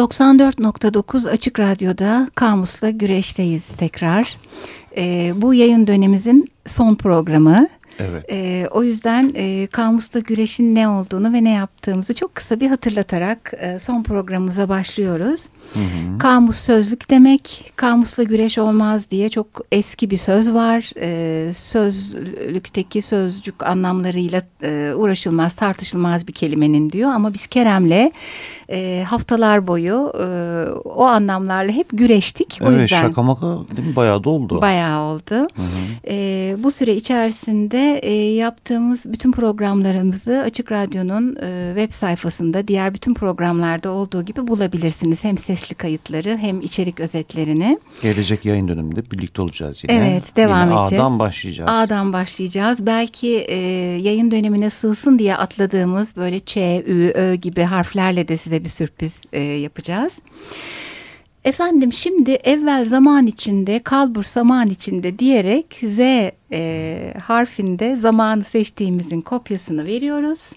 94.9 Açık Radyo'da Kamus'la güreşteyiz tekrar. E, bu yayın dönemimizin son programı. Evet. E, o yüzden e, Kamus'ta güreşin ne olduğunu ve ne yaptığımızı çok kısa bir hatırlatarak e, son programımıza başlıyoruz. Hı hı. Kamus sözlük demek, kamusla güreş olmaz diye çok eski bir söz var. E, sözlükteki sözcük anlamlarıyla e, uğraşılmaz, tartışılmaz bir kelimenin diyor. Ama biz Kerem'le e, haftalar boyu e, o anlamlarla hep güreştik. O evet yüzden, şaka maka değil mi? Bayağı da oldu. Bayağı oldu. Hı hı. E, bu süre içerisinde e, yaptığımız bütün programlarımızı Açık Radyo'nun e, web sayfasında diğer bütün programlarda olduğu gibi bulabilirsiniz. Hem sesli kayıtları hem içerik özetlerini. Gelecek yayın döneminde birlikte olacağız yine. Evet devam yine edeceğiz. A'dan başlayacağız. A'dan başlayacağız. Belki e, yayın dönemine sığsın diye atladığımız böyle Ç, Ü, Ö gibi harflerle de size bir sürpriz e, yapacağız. Efendim şimdi evvel zaman içinde, kalbur zaman içinde diyerek Z e, harfinde zamanı seçtiğimizin kopyasını veriyoruz.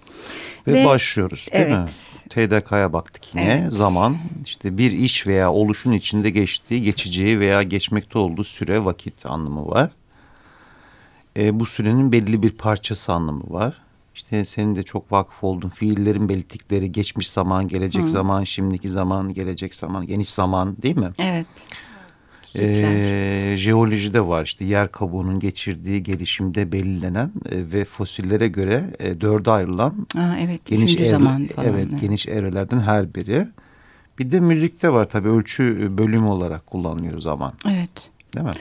Ve, Ve başlıyoruz değil evet. mi? TDK'ya baktık yine. Evet. Zaman işte bir iş veya oluşun içinde geçtiği, geçeceği veya geçmekte olduğu süre, vakit anlamı var. E, bu sürenin belli bir parçası anlamı var. İşte senin de çok vakıf olduğun fiillerin belirttikleri geçmiş zaman, gelecek Hı. zaman, şimdiki zaman, gelecek zaman, geniş zaman değil mi? Evet. Ee, jeolojide var işte yer kabuğunun geçirdiği gelişimde belirlenen e, ve fosillere göre e, dörde ayrılan Aa, evet, geniş evre, zaman falan, evet, evet geniş evrelerden her biri. Bir de müzikte var tabii ölçü bölümü olarak kullanılıyor zaman. Evet. Değil mi?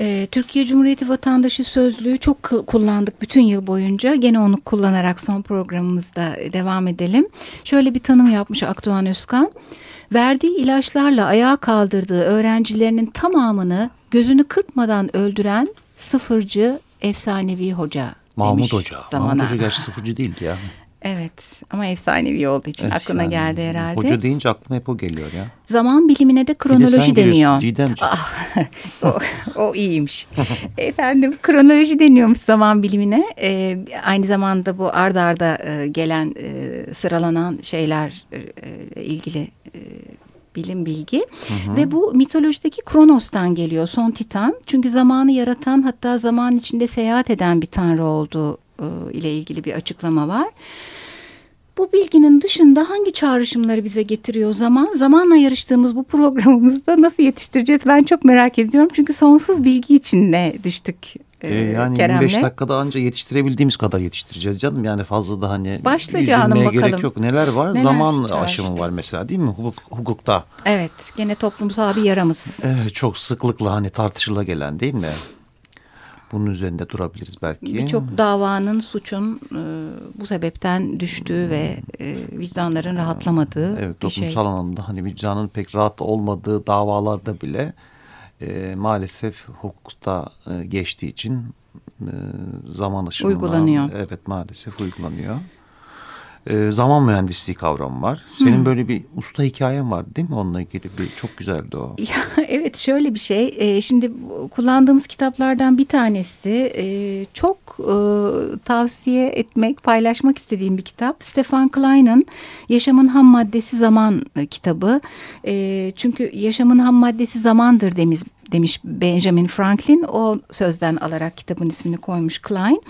Ee, Türkiye Cumhuriyeti Vatandaşı Sözlüğü çok kullandık bütün yıl boyunca. Gene onu kullanarak son programımızda devam edelim. Şöyle bir tanım yapmış Akdoğan Özkan. Verdiği ilaçlarla ayağa kaldırdığı öğrencilerinin tamamını gözünü kırpmadan öldüren sıfırcı efsanevi hoca Mahmut Hoca. Zamana. Mahmut Hoca gerçi sıfırcı değildi ya. Evet ama efsanevi olduğu için Efsane. aklına geldi herhalde. Hoca deyince aklıma hep o geliyor ya. Zaman bilimine de kronoloji de deniyor. Ah, o, o iyiymiş. Efendim kronoloji deniyormuş zaman bilimine. Ee, aynı zamanda bu ardarda arda, e, gelen e, sıralanan şeyler e, ilgili e, bilim bilgi hı hı. ve bu mitolojideki Kronos'tan geliyor son titan çünkü zamanı yaratan hatta zaman içinde seyahat eden bir tanrı olduğu e, ile ilgili bir açıklama var. Bu bilginin dışında hangi çağrışımları bize getiriyor zaman? Zamanla yarıştığımız bu programımızda nasıl yetiştireceğiz? Ben çok merak ediyorum. Çünkü sonsuz bilgi içinde düştük ee, yani Kerem'le. 25 dakikada anca yetiştirebildiğimiz kadar yetiştireceğiz canım. Yani fazla da hani Başla canım bakalım. gerek yok. Neler var? Neler Zaman aşımı işte. var mesela değil mi hukuk, hukukta? Evet gene toplumsal bir yaramız. Evet çok sıklıkla hani tartışıla gelen değil mi? Bunun üzerinde durabiliriz belki. Birçok davanın, suçun e, bu sebepten düştüğü ve e, vicdanların rahatlamadığı evet, bir şey. Toplumsal anlamda hani vicdanın pek rahat olmadığı davalarda bile e, maalesef hukukta e, geçtiği için e, zaman aşımından uygulanıyor. Evet maalesef uygulanıyor e, zaman mühendisliği kavramı var. Senin hmm. böyle bir usta hikayen var değil mi onunla ilgili bir çok güzeldi o. Ya, evet şöyle bir şey. E, şimdi kullandığımız kitaplardan bir tanesi e, çok e, tavsiye etmek, paylaşmak istediğim bir kitap. Stefan Klein'ın Yaşamın Ham Maddesi Zaman e, kitabı. E, çünkü yaşamın ham maddesi zamandır demiş demiş Benjamin Franklin. O sözden alarak kitabın ismini koymuş Klein.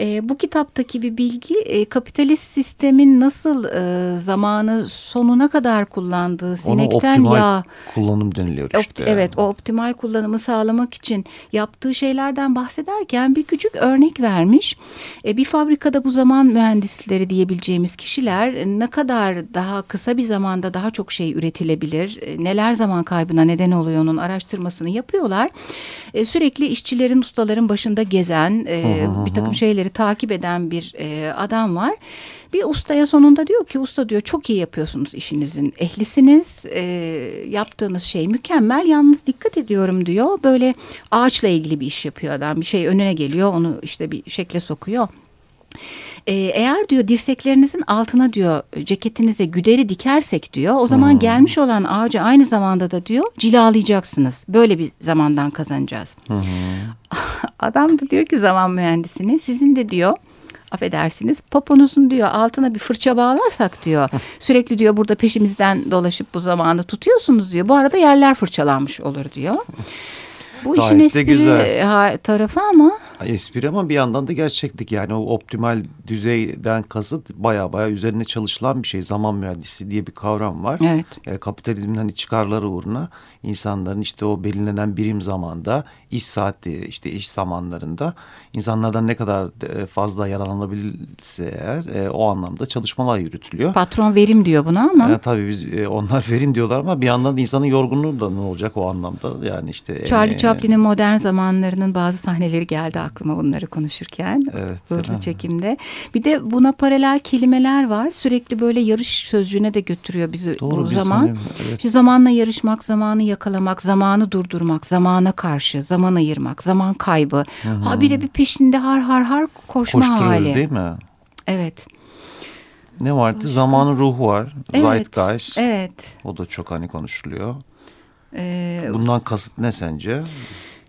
E, bu kitaptaki bir bilgi e, kapitalist sistemin nasıl e, zamanı sonuna kadar kullandığı sinekten yağ kullanım deniliyor işte. evet o optimal kullanımı sağlamak için yaptığı şeylerden bahsederken bir küçük örnek vermiş. E, bir fabrikada bu zaman mühendisleri diyebileceğimiz kişiler ne kadar daha kısa bir zamanda daha çok şey üretilebilir, e, neler zaman kaybına neden oluyor onun araştırmasını yapıyorlar. E, sürekli işçilerin, ustaların başında gezen, e, bir takım şeyleri takip eden bir e, adam var. Bir ustaya sonunda diyor ki usta diyor çok iyi yapıyorsunuz işinizin ehlisiniz e, yaptığınız şey mükemmel yalnız dikkat ediyorum diyor böyle ağaçla ilgili bir iş yapıyor adam bir şey önüne geliyor onu işte bir şekle sokuyor. Ee, eğer diyor dirseklerinizin altına diyor ceketinize güderi dikersek diyor o zaman hmm. gelmiş olan ağacı aynı zamanda da diyor cilalayacaksınız. Böyle bir zamandan kazanacağız. Hmm. Adam da diyor ki zaman mühendisini sizin de diyor affedersiniz poponuzun diyor altına bir fırça bağlarsak diyor sürekli diyor burada peşimizden dolaşıp bu zamanı tutuyorsunuz diyor. Bu arada yerler fırçalanmış olur diyor. Bu Gayet işin espri güzel. tarafı ama Espri ama bir yandan da gerçeklik yani o optimal düzeyden kasıt baya baya üzerine çalışılan bir şey. Zaman mühendisi diye bir kavram var. Evet. E, kapitalizmin hani çıkarları uğruna insanların işte o belirlenen birim zamanda iş saati işte iş zamanlarında insanlardan ne kadar e, fazla yararlanabilse eğer e, o anlamda çalışmalar yürütülüyor. patron verim diyor buna ama. Yani tabii biz e, onlar verim diyorlar ama bir yandan da insanın yorgunluğu da ne olacak o anlamda yani işte. Charlie e, Chaplin'in modern zamanlarının bazı sahneleri geldi aklıma bunları konuşurken. Evet, Hızlı selam. çekimde. Bir de buna paralel kelimeler var. Sürekli böyle yarış sözcüğüne de götürüyor bizi Doğru, bu zaman. saniye, evet. İşte zamanla yarışmak, zamanı yakalamak, zamanı durdurmak, zamana karşı, zaman ayırmak, zaman kaybı. Habire bir peşinde har har har koşma Koşturuyoruz hali. değil mi? Evet. Ne vardı? Zamanın ruhu var. Evet. Zeitgeist. Evet. O da çok hani konuşuluyor. Ee, Bundan kasıt ne sence?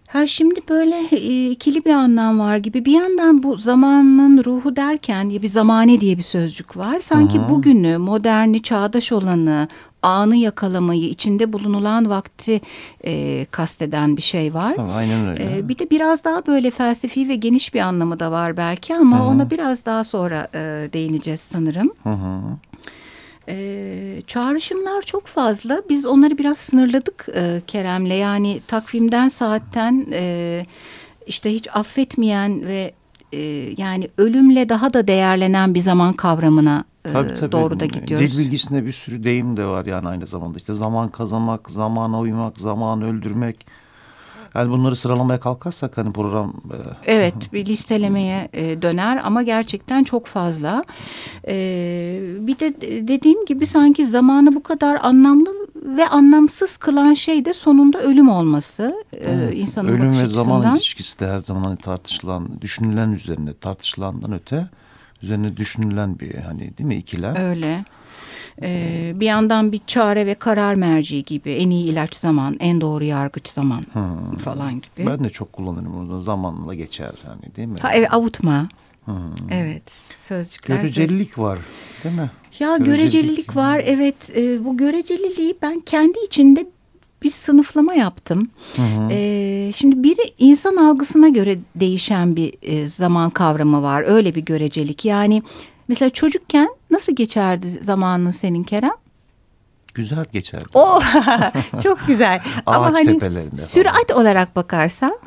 Ha şimdi böyle e, ikili bir anlam var gibi. Bir yandan bu zamanın ruhu derken ya bir zamane diye bir sözcük var. Sanki bugünü, moderni, çağdaş olanı, anı yakalamayı, içinde bulunulan vakti e, kasteden bir şey var. Tabii, aynen öyle. E, bir de biraz daha böyle felsefi ve geniş bir anlamı da var belki ama ona biraz daha sonra e, değineceğiz sanırım. Hı hı. Ee, çağrışımlar çok fazla. Biz onları biraz sınırladık e, Kerem'le. Yani takvimden saatten e, işte hiç affetmeyen ve e, yani ölümle daha da değerlenen bir zaman kavramına e, Tabii, tabii. doğru da gidiyoruz. Dil bilgisinde bir sürü deyim de var yani aynı zamanda. İşte zaman kazanmak, zamana uymak, zaman öldürmek. Yani bunları sıralamaya kalkarsak hani program... e, Evet bir listelemeye e, döner ama gerçekten çok fazla. E, bir de dediğim gibi sanki zamanı bu kadar anlamlı ve anlamsız kılan şey de sonunda ölüm olması e, Evet, insanın Ölüm bakış ve zaman açısından. ilişkisi de her zaman hani tartışılan, düşünülen üzerine tartışılandan öte üzerine düşünülen bir hani değil mi ikilem? Öyle. Ee, bir yandan bir çare ve karar merci gibi en iyi ilaç zaman, en doğru yargıç zaman falan gibi. Ben de çok kullanırım onu zamanla geçer hani değil mi? Ha, evet avutma. Evet sözcükler. Görecelik var değil mi? Ya Görecelilik. görecelilik var evet e, bu göreceliliği ben kendi içinde bir sınıflama yaptım. E, şimdi biri insan algısına göre değişen bir e, zaman kavramı var öyle bir görecelik yani mesela çocukken nasıl geçerdi zamanın senin Kerem? Güzel geçer. O çok güzel ama Ağaç hani sürat olarak bakarsan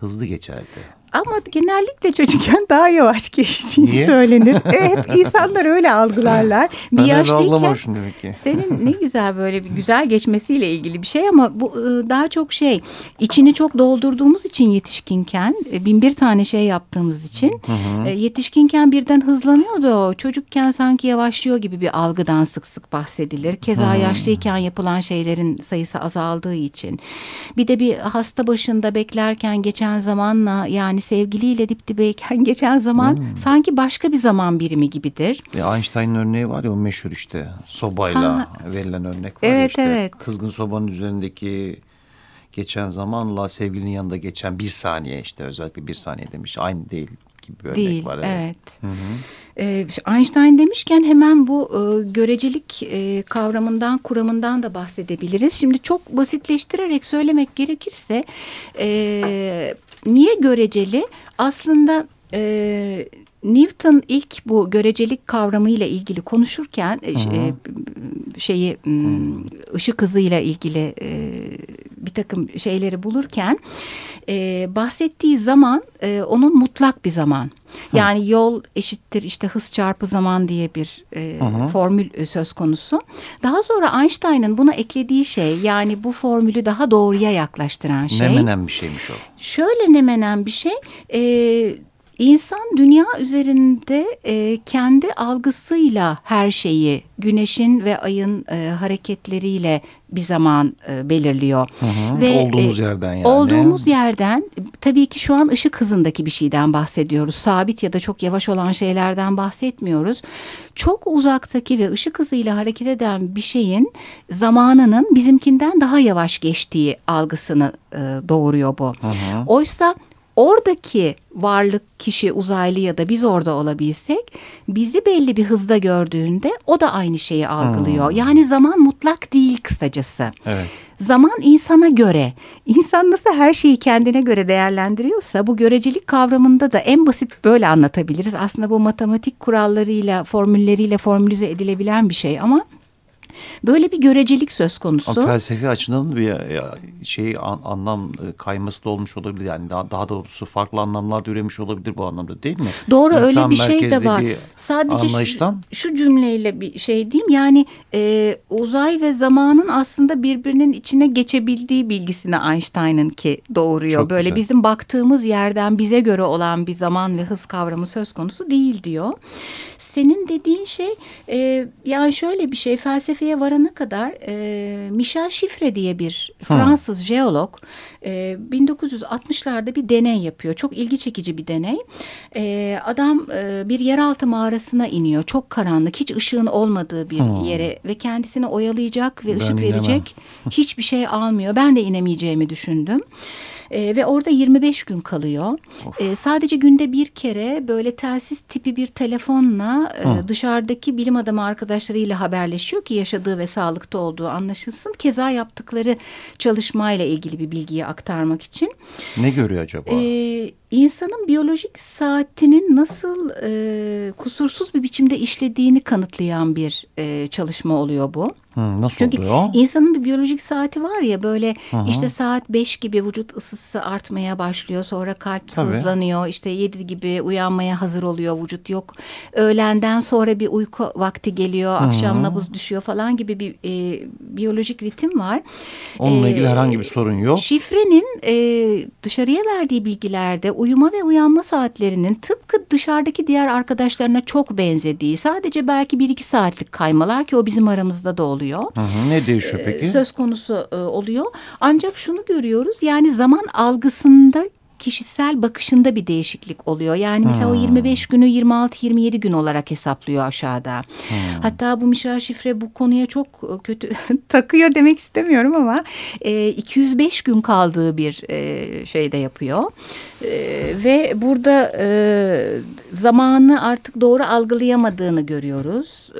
Hızlı geçerdi. Ama genellikle çocukken daha yavaş geçtiğini Niye? söylenir. E, hep insanlar öyle algılarlar. Bir Ben yaşlıyken demek ki. senin ne güzel böyle bir güzel geçmesiyle ilgili bir şey ama bu e, daha çok şey içini çok doldurduğumuz için yetişkinken e, bin bir tane şey yaptığımız için e, yetişkinken birden hızlanıyordu o. Çocukken sanki yavaşlıyor gibi bir algıdan sık sık bahsedilir. Keza yaşlıyken yapılan şeylerin sayısı azaldığı için. Bir de bir hasta başında beklerken geçen zamanla yani sevgiliyle dip dibeyken geçen zaman sanki başka bir zaman birimi gibidir. Ya Einstein'ın örneği var ya o meşhur işte sobayla Ha. verilen örnek var Evet, işte. evet. Kızgın sobanın üzerindeki geçen zamanla sevgilinin yanında geçen bir saniye işte özellikle bir saniye demiş. Aynı değil gibi bir örnek Değil, var. evet. Ee, Einstein demişken hemen bu e, görecelik e, kavramından, kuramından da bahsedebiliriz. Şimdi çok basitleştirerek söylemek gerekirse e, niye göreceli? Aslında e, Newton ilk bu görecelik kavramıyla ilgili konuşurken e, e, şeyi m, ışık hızıyla ilgili e, bir takım şeyleri bulurken e, bahsettiği zaman e, onun mutlak bir zaman. Yani yol eşittir işte hız çarpı zaman diye bir e, formül söz konusu. Daha sonra Einstein'ın buna eklediği şey yani bu formülü daha doğruya yaklaştıran şey. Ne menen bir şeymiş o. Şöyle nemenen bir şey. E, insan dünya üzerinde e, kendi algısıyla her şeyi güneşin ve ayın e, hareketleriyle bir zaman e, belirliyor. Olduğumuz yerden yani. Olduğumuz yerden tabii ki şu an ışık hızındaki bir şeyden bahsediyoruz. Sabit ya da çok yavaş olan şeylerden bahsetmiyoruz. Çok uzaktaki ve ışık hızıyla hareket eden bir şeyin zamanının bizimkinden daha yavaş geçtiği algısını e, doğuruyor bu. Oysa oradaki varlık kişi uzaylı ya da biz orada olabilsek bizi belli bir hızda gördüğünde o da aynı şeyi algılıyor. Hmm. Yani zaman mutlak değil kısacası. Evet. Zaman insana göre, insan nasıl her şeyi kendine göre değerlendiriyorsa bu görecelik kavramında da en basit böyle anlatabiliriz. Aslında bu matematik kurallarıyla, formülleriyle formülize edilebilen bir şey ama Böyle bir görecelik söz konusu. Ama felsefi açıdan bir şey an, anlam e, kayması da olmuş olabilir. Yani daha, daha doğrusu farklı anlamlar da üremiş olabilir bu anlamda değil mi? Doğru İnsan öyle bir şey de var. Sadece anlayıştan... şu, şu cümleyle bir şey diyeyim. Yani e, uzay ve zamanın aslında birbirinin içine geçebildiği bilgisini Einstein'ın ki doğuruyor. Çok Böyle güzel. bizim baktığımız yerden bize göre olan bir zaman ve hız kavramı söz konusu değil diyor. Senin dediğin şey e, yani şöyle bir şey felsefeye varana kadar e, Michel Chiffre diye bir Fransız hmm. jeolog e, 1960'larda bir deney yapıyor. Çok ilgi çekici bir deney. E, adam e, bir yeraltı mağarasına iniyor. Çok karanlık, hiç ışığın olmadığı bir hmm. yere ve kendisini oyalayacak ve ben ışık inemem. verecek hiçbir şey almıyor. Ben de inemeyeceğimi düşündüm. E, ve orada 25 gün kalıyor. E, sadece günde bir kere böyle telsiz tipi bir telefonla e, dışarıdaki bilim adamı arkadaşlarıyla haberleşiyor ki yaşadığı ve sağlıkta olduğu anlaşılsın. Keza yaptıkları çalışmayla ilgili bir bilgiyi aktarmak için. Ne görüyor acaba? E, insanın biyolojik saatinin nasıl e, kusursuz bir biçimde işlediğini kanıtlayan bir e, çalışma oluyor bu. Hmm, nasıl Çünkü oluyor? insanın bir biyolojik saati var ya böyle -hı. işte saat beş gibi vücut ısısı artmaya başlıyor. Sonra kalp Tabii. hızlanıyor. İşte yedi gibi uyanmaya hazır oluyor vücut yok. Öğlenden sonra bir uyku vakti geliyor. Hı -hı. Akşam nabız düşüyor falan gibi bir e, biyolojik ritim var. Onunla ee, ilgili herhangi bir sorun yok. Şifrenin e, dışarıya verdiği bilgilerde uyuma ve uyanma saatlerinin tıpkı dışarıdaki diğer arkadaşlarına çok benzediği. Sadece belki bir iki saatlik kaymalar ki o bizim aramızda da oluyor. Hı hı, ne değişiyor ee, peki? Söz konusu e, oluyor. Ancak şunu görüyoruz yani zaman algısında kişisel bakışında bir değişiklik oluyor. Yani mesela hmm. o 25 günü 26-27 gün olarak hesaplıyor aşağıda. Hmm. Hatta bu Michel Şifre bu konuya çok e, kötü takıyor demek istemiyorum ama e, 205 gün kaldığı bir e, şey de yapıyor. E, ve burada e, zamanı artık doğru algılayamadığını görüyoruz.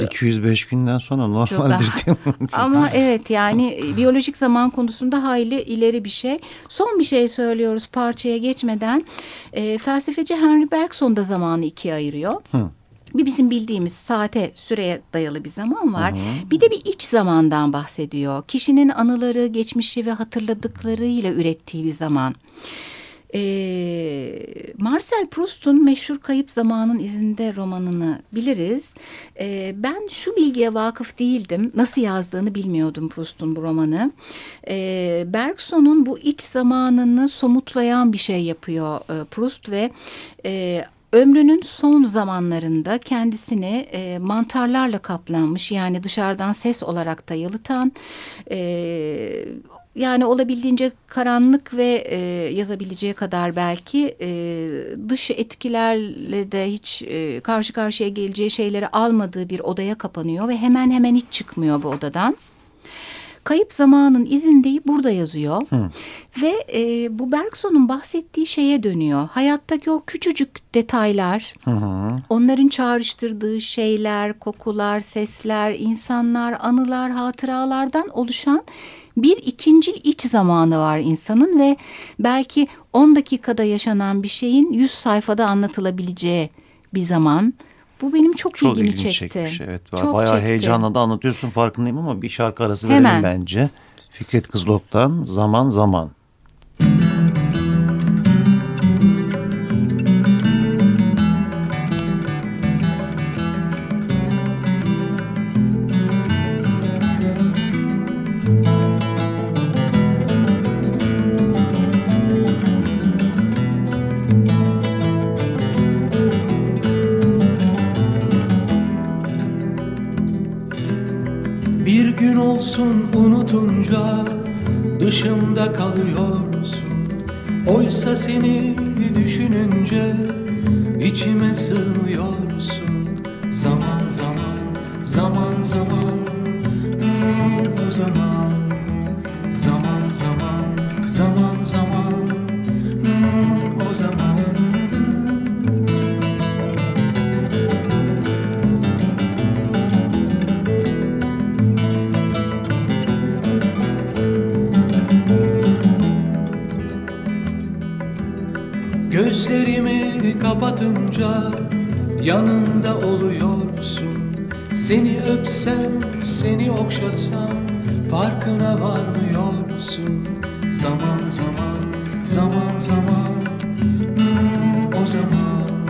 E, 205 günden sonra normaldir değil mi? ama evet yani biyolojik zaman konusunda hayli ileri bir şey. Son bir şey söylüyoruz parçaya geçmeden e, felsefeci Henry Bergson da zamanı ikiye ayırıyor. Hı. Bir bizim bildiğimiz saate, süreye dayalı bir zaman var. Hı hı. Bir de bir iç zamandan bahsediyor. Kişinin anıları, geçmişi ve hatırladıklarıyla ürettiği bir zaman. E, Marcel Proust'un meşhur Kayıp Zamanın İzinde romanını biliriz. E, ben şu bilgiye vakıf değildim. Nasıl yazdığını bilmiyordum Proust'un bu romanı. E, Bergson'un bu iç zamanını somutlayan bir şey yapıyor e, Proust ve... E, ömrünün son zamanlarında kendisini e, mantarlarla kaplanmış yani dışarıdan ses olarak da yalıtan e, yani olabildiğince karanlık ve e, yazabileceği kadar belki e, dış etkilerle de hiç e, karşı karşıya geleceği şeyleri almadığı bir odaya kapanıyor ve hemen hemen hiç çıkmıyor bu odadan. Kayıp zamanın izindeyi burada yazıyor. Hı. Ve e, bu Bergson'un bahsettiği şeye dönüyor. Hayattaki o küçücük detaylar, hı hı. onların çağrıştırdığı şeyler, kokular, sesler, insanlar, anılar, hatıralardan oluşan bir ikinci iç zamanı var insanın ve belki 10 dakikada yaşanan bir şeyin 100 sayfada anlatılabileceği bir zaman. Bu benim çok, çok ilgimi çekti. Çekmiş, evet. Çok Bayağı çekti. heyecanla da anlatıyorsun farkındayım ama bir şarkı arası Hemen. verelim bence. Fikret Kızılok'tan Zaman Zaman. Dışımda kalıyorsun. Oysa seni düşününce içime sığmıyorsun. Zaman zaman, zaman zaman, hmm, o zaman kapatınca yanımda oluyorsun. Seni öpsem, seni okşasam farkına varmıyorsun. Zaman zaman, zaman zaman. Hmm, o Zaman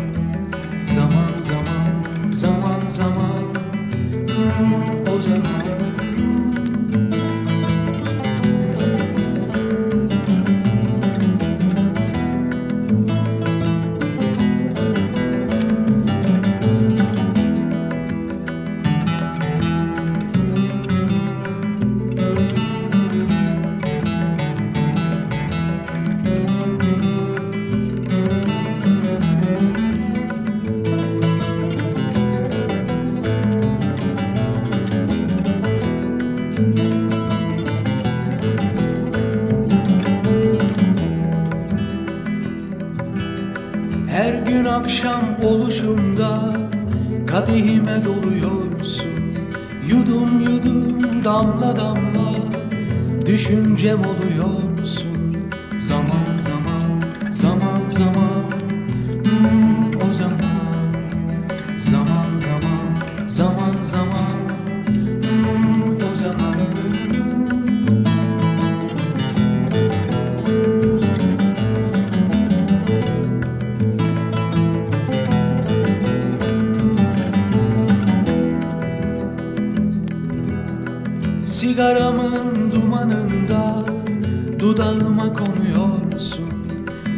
akşam oluşunda kadehime doluyorsun. Yudum yudum damla damla düşüncem oluyorsun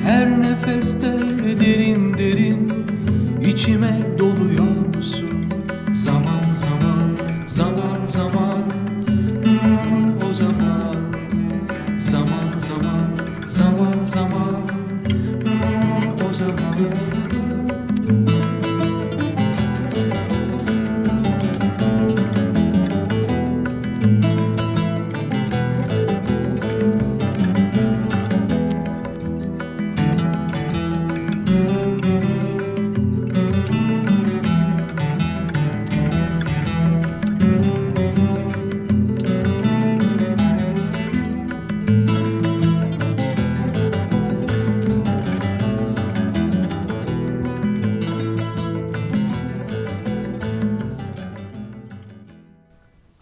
Her nefeste derin derin içime doluyorsun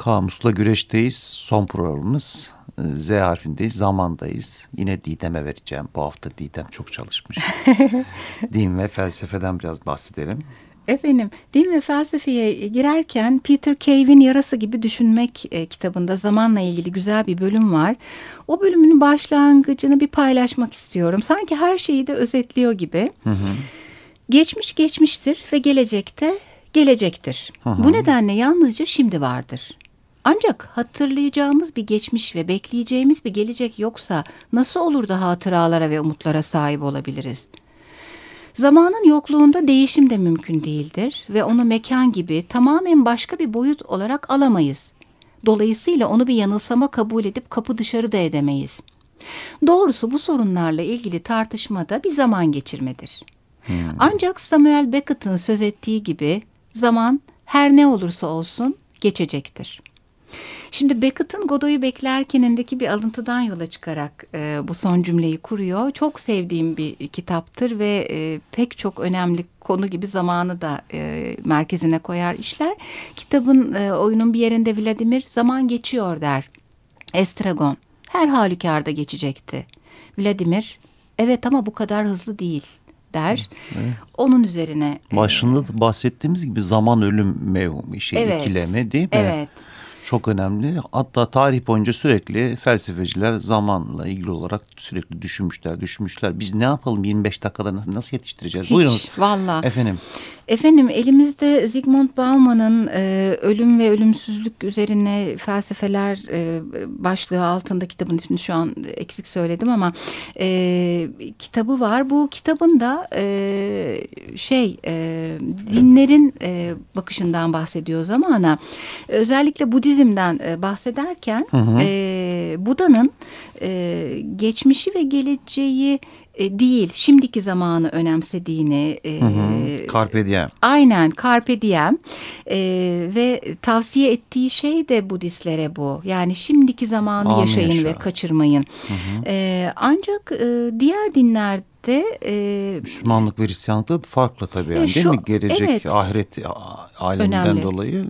Kamusla güreşteyiz. Son programımız e, Z harfindeyiz. Zamandayız. Yine Didem'e vereceğim. Bu hafta Didem çok çalışmış. Din ve felsefeden biraz bahsedelim. Efendim, din ve felsefeye girerken Peter Cave'in Yarası gibi Düşünmek e, kitabında zamanla ilgili güzel bir bölüm var. O bölümün başlangıcını bir paylaşmak istiyorum. Sanki her şeyi de özetliyor gibi. Geçmiş geçmiştir ve gelecekte gelecektir. Bu nedenle yalnızca şimdi vardır. Ancak hatırlayacağımız bir geçmiş ve bekleyeceğimiz bir gelecek yoksa nasıl olur da hatıralara ve umutlara sahip olabiliriz? Zamanın yokluğunda değişim de mümkün değildir ve onu mekan gibi tamamen başka bir boyut olarak alamayız. Dolayısıyla onu bir yanılsama kabul edip kapı dışarı da edemeyiz. Doğrusu bu sorunlarla ilgili tartışmada bir zaman geçirmedir. Ancak Samuel Beckett'ın söz ettiği gibi zaman her ne olursa olsun geçecektir. Şimdi Beckett'ın Godot'u beklerkenindeki bir alıntıdan yola çıkarak e, bu son cümleyi kuruyor. Çok sevdiğim bir kitaptır ve e, pek çok önemli konu gibi zamanı da e, merkezine koyar işler. Kitabın e, oyunun bir yerinde Vladimir zaman geçiyor der. Estragon her halükarda geçecekti. Vladimir evet ama bu kadar hızlı değil der. Onun üzerine. e, Başında da bahsettiğimiz gibi zaman ölüm mevhumu şey Evet. ikileme değil mi? Evet. Çok önemli. Hatta tarih boyunca sürekli felsefeciler zamanla ilgili olarak sürekli düşünmüşler, düşünmüşler. Biz ne yapalım 25 dakikada nasıl- yetiştireceğiz? Hiç Buyurun. valla. Efendim. Efendim elimizde Zygmunt Bauman'ın e, Ölüm ve Ölümsüzlük üzerine felsefeler e, başlığı altında kitabın ismini şu an eksik söyledim ama e, kitabı var. Bu kitabın da e, şey e, dinlerin e, bakışından bahsediyor zamana. Özellikle Budizm'den e, bahsederken e, Buda'nın e, geçmişi ve geleceği e, değil, şimdiki zamanı önemsediğini. E, Hı hı. Carpe diem. Aynen, carpe diem. E, ve tavsiye ettiği şey de Budistlere bu. Yani şimdiki zamanı Anı yaşayın yaşa. ve kaçırmayın. Hı hı. E, ancak e, diğer dinlerde e, Müslümanlık ve Hristiyanlık da farklı tabii yani E, değil şu- mi? Gelecek evet. ahiret aleminden Önemli. dolayı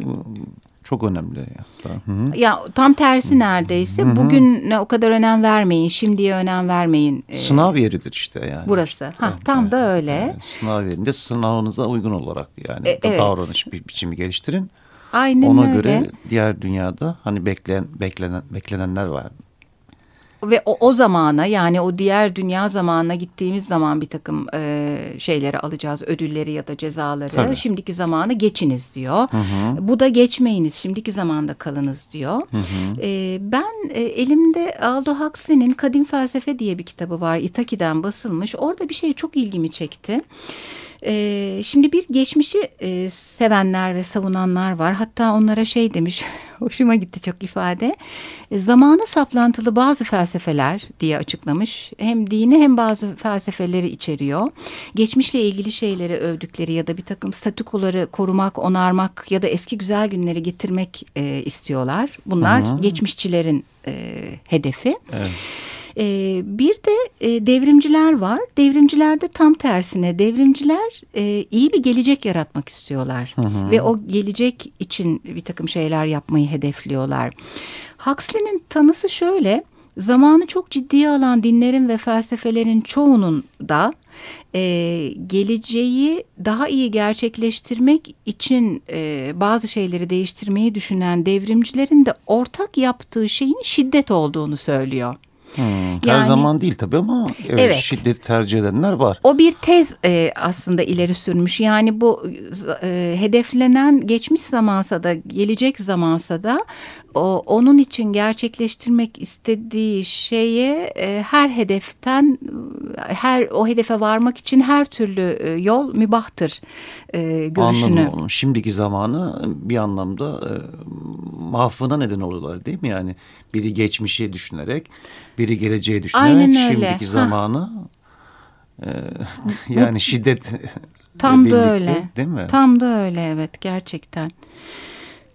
çok önemli. Hatta. Hı hı. ya tam tersi neredeyse. Bugüne o kadar önem vermeyin, şimdiye önem vermeyin. e, Sınav yeridir işte yani. burası. Ha, tam da öyle. Evet, sınav yerinde sınavınıza uygun olarak yani E, evet. davranış bir biçimi geliştirin. Aynen Ona öyle. göre diğer dünyada hani bekleyen beklenen beklenenler var. Ve o, o zamana yani o diğer dünya zamanına gittiğimiz zaman bir takım e, şeyleri alacağız. Ödülleri ya da cezaları. Tabii. Şimdiki zamanı geçiniz diyor. Bu da geçmeyiniz. Şimdiki zamanda kalınız diyor. E, ben e, elimde Aldo Huxley'nin Kadim Felsefe diye bir kitabı var. Itaki'den basılmış. Orada bir şey çok ilgimi çekti. E, şimdi bir geçmişi e, sevenler ve savunanlar var. Hatta onlara şey demiş, hoşuma gitti çok ifade. E, zamana saplantılı bazı felsefeler diye açıklamış. Hem dini hem bazı felsefeleri içeriyor. Geçmişle ilgili şeyleri övdükleri ya da bir takım statükoları korumak, onarmak ya da eski güzel günleri getirmek e, istiyorlar. Bunlar geçmişçilerin e, hedefi. Evet. Ee, bir de e, devrimciler var. Devrimcilerde tam tersine devrimciler e, iyi bir gelecek yaratmak istiyorlar. Ve o gelecek için bir takım şeyler yapmayı hedefliyorlar. Huxley'nin tanısı şöyle. Zamanı çok ciddiye alan dinlerin ve felsefelerin çoğunun da e, geleceği daha iyi gerçekleştirmek için e, bazı şeyleri değiştirmeyi düşünen devrimcilerin de ortak yaptığı şeyin şiddet olduğunu söylüyor. Hmm, Her Yani- zaman değil tabii ama evet, Evet. şiddet tercih edenler var. O bir tez e, aslında ileri sürmüş. Yani bu e, hedeflenen geçmiş zamansa da gelecek zamansa da o, onun için gerçekleştirmek istediği şeye e, her hedeften her o hedefe varmak için her türlü e, yol mübahtır e, görüşünü. Anladım onu. Şimdiki zamanı bir anlamda e, mahvına neden oluyorlar değil mi? Yani biri geçmişi düşünerek, biri geleceği düşünerek Aynen öyle. şimdiki Ha. zamanı e, yani şiddet Tam da birlikte, öyle. Değil mi? Tam da öyle evet gerçekten.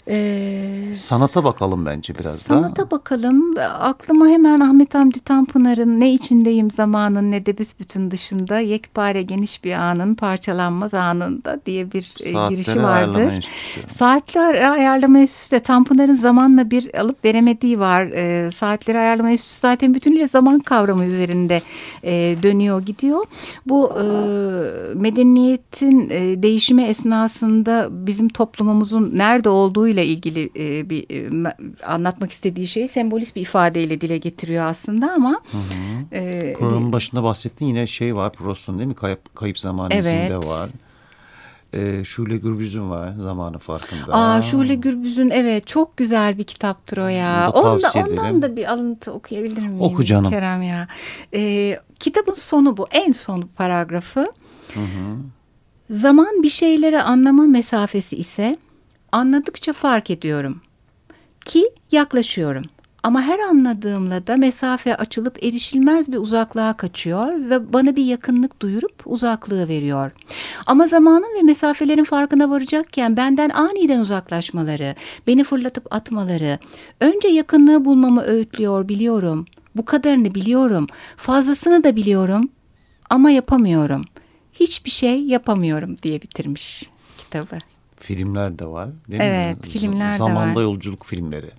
Ee, Sanata bakalım bence biraz da. Sanata bakalım. Aklıma hemen Ahmet Hamdi Tanpınar'ın ne içindeyim zamanın ne de büsbütün dışında yekpare geniş bir anın parçalanmaz anında diye bir e, Saatleri girişi vardır. enstitüsü. Saatler ayarlama de Tanpınar'ın zamanla bir alıp veremediği var. E, saatleri ayarlama enstitüsü zaten bütünüyle zaman kavramı üzerinde e, dönüyor gidiyor. Bu e, medeniyetin e, değişimi esnasında bizim toplumumuzun nerede olduğuyla ilgili e, bir e, anlatmak istediği şeyi sembolist bir ifadeyle dile getiriyor aslında ama e, Programın başında bahsettiğin yine şey var Proust'un değil mi? Kayıp, kayıp zaman Evet. var. E, Şule Gürbüz'ün var zamanı farkında. Aa Şule Gürbüz'ün evet çok güzel bir kitaptır o ya. Bunu da Ondan, edelim. da bir alıntı okuyabilir miyim? Oku canım. Kerem ya. Ee, kitabın sonu bu. En son paragrafı. Zaman bir şeyleri anlama mesafesi ise anladıkça fark ediyorum. Ki yaklaşıyorum. Ama her anladığımla da mesafe açılıp erişilmez bir uzaklığa kaçıyor ve bana bir yakınlık duyurup uzaklığı veriyor. Ama zamanın ve mesafelerin farkına varacakken benden aniden uzaklaşmaları, beni fırlatıp atmaları, önce yakınlığı bulmamı öğütlüyor biliyorum. Bu kadarını biliyorum, fazlasını da biliyorum ama yapamıyorum. Hiçbir şey yapamıyorum diye bitirmiş kitabı. Filmler de var değil Evet, mi? filmler de Zamanda var. yolculuk filmleri.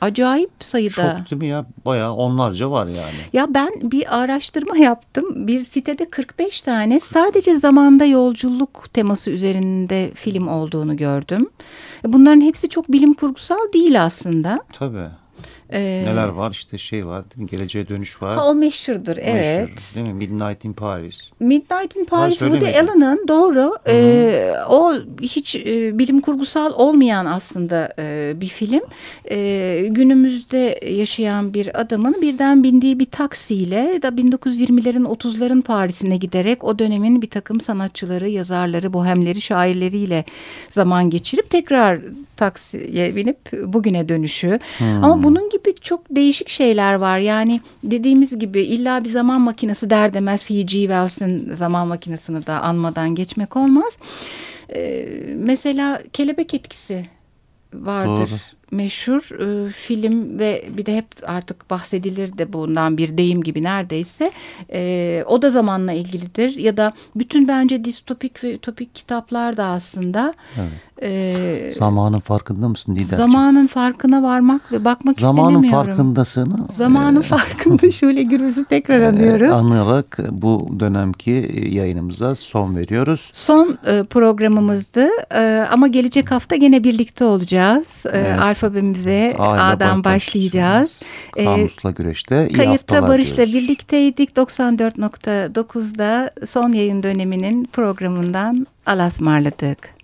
Acayip sayıda. Çok değil mi ya? Bayağı onlarca var yani. Ya ben bir araştırma yaptım. Bir sitede 45 tane sadece zamanda yolculuk teması üzerinde film olduğunu gördüm. Bunların hepsi çok bilim kurgusal değil aslında. Tabii. Ee, Neler var işte şey var değil mi? Geleceğe dönüş var. Ha, o meşhurdur evet. Meşhur, değil mi? Midnight in Paris. Midnight in Paris Woody söylemedim. Allen'ın doğru. Ee, o hiç e, bilim kurgusal olmayan aslında e, bir film. E, günümüzde yaşayan bir adamın birden bindiği bir taksiyle da 1920'lerin 30'ların Paris'ine giderek o dönemin bir takım sanatçıları, yazarları, bohemleri, şairleriyle zaman geçirip tekrar taksiye binip bugüne dönüşü. Ama bunun gibi gibi çok değişik şeyler var. Yani dediğimiz gibi illa bir zaman makinesi der demez H.G. Wells'in zaman makinesini de anmadan geçmek olmaz. Ee, mesela kelebek etkisi vardır. Doğru meşhur e, film ve bir de hep artık bahsedilir de bundan bir deyim gibi neredeyse e, o da zamanla ilgilidir ya da bütün bence distopik ve ütopik kitaplar da aslında evet. e, zamanın farkında mısın Didemciğim? Zamanın farkına varmak ve bakmak zamanın istemiyorum. Zamanın farkındasını zamanın e, farkında şöyle Gürbüz'ü tekrar anıyoruz. E, anlayarak bu dönemki yayınımıza son veriyoruz. Son e, programımızdı e, ama gelecek hafta gene birlikte olacağız. E, evet. Alfabemize Aile A'dan başlayacağız. Kamusla güreşte iyi Kayıtta Barış'la diyoruz. birlikteydik. 94.9'da son yayın döneminin programından alasmarladık.